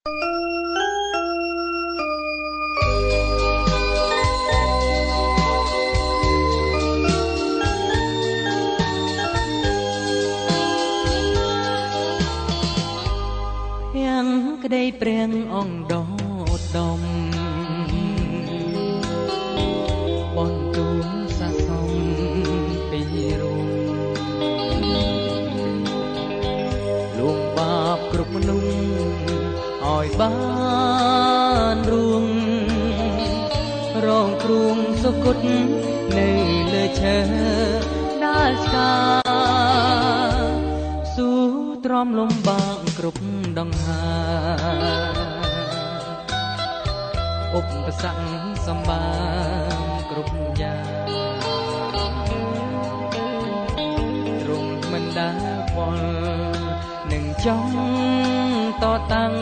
ទាំងក្តីព្រៀងអងដោត បានរួមរងគ្រួងសុគតនៅលើឈើដាល់ស្កាស៊ូទ្រាំលំបាកគ្រប់ដង្ហើឧបសគ្គសម្បានគ្រប់យ៉ាងទ្រង់មិនដែលពលនឹងចង់តតាំង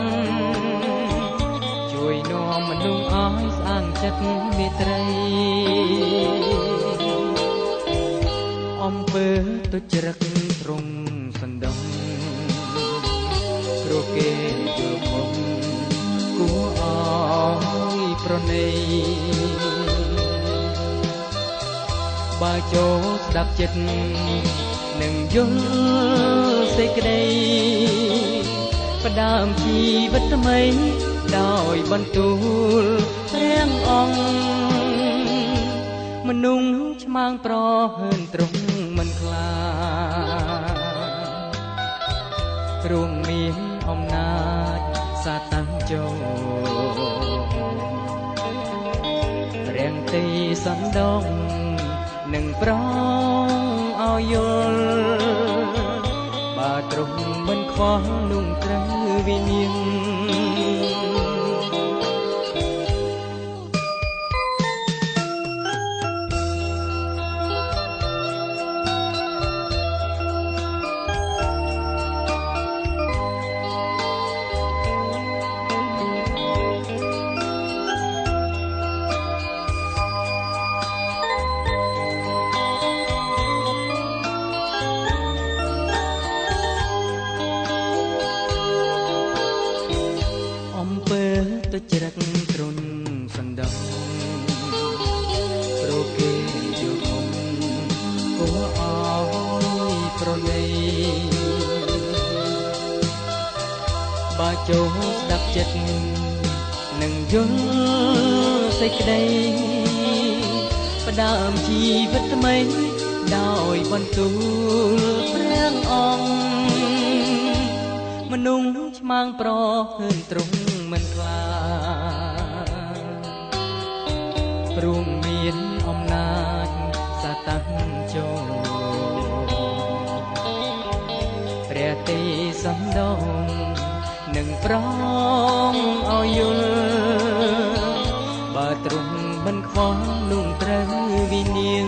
ជួយនាំមនុស្សឲ្យស្អាងចិត្តមេត្រីអំពើទុច្ចរិតទ្រង់សណ្ដំព្រោះគេយល់ខុសគួរអើយប្រណីបើចូលស្ដាប់ចិត្តនឹងយល់សេចក្តីផ្ដើមជីវិតថ្មី ដោយបន្ទូលព្រះអង្គមនុស្សឆ្មាងប្រហើនត្រង់មិនខ្លាចរួងមានអំណាចសាតាំងចូលរាំងទីសណ្ដងនឹងប្រងឲ្យយល់បើទ្រង់មិនខ្វល់នោះត្រូវវិញ្ញាណ ចូលស្ដាប់ចិត្តនឹងយល់សេចក្តីផ្ដើមជីវិតថ្មីដោយបន្ទូលព្រះអង្គមនុស្សឆ្មាងប្រហឿនត្រង់មិនខ្លាចព្រមមានអំណាចសាតាំងចូលព្រះទេសំដងនឹង ប្រងអោយយល់បើទ្រង់មិនខ្វល់នោះត្រូវវិនាង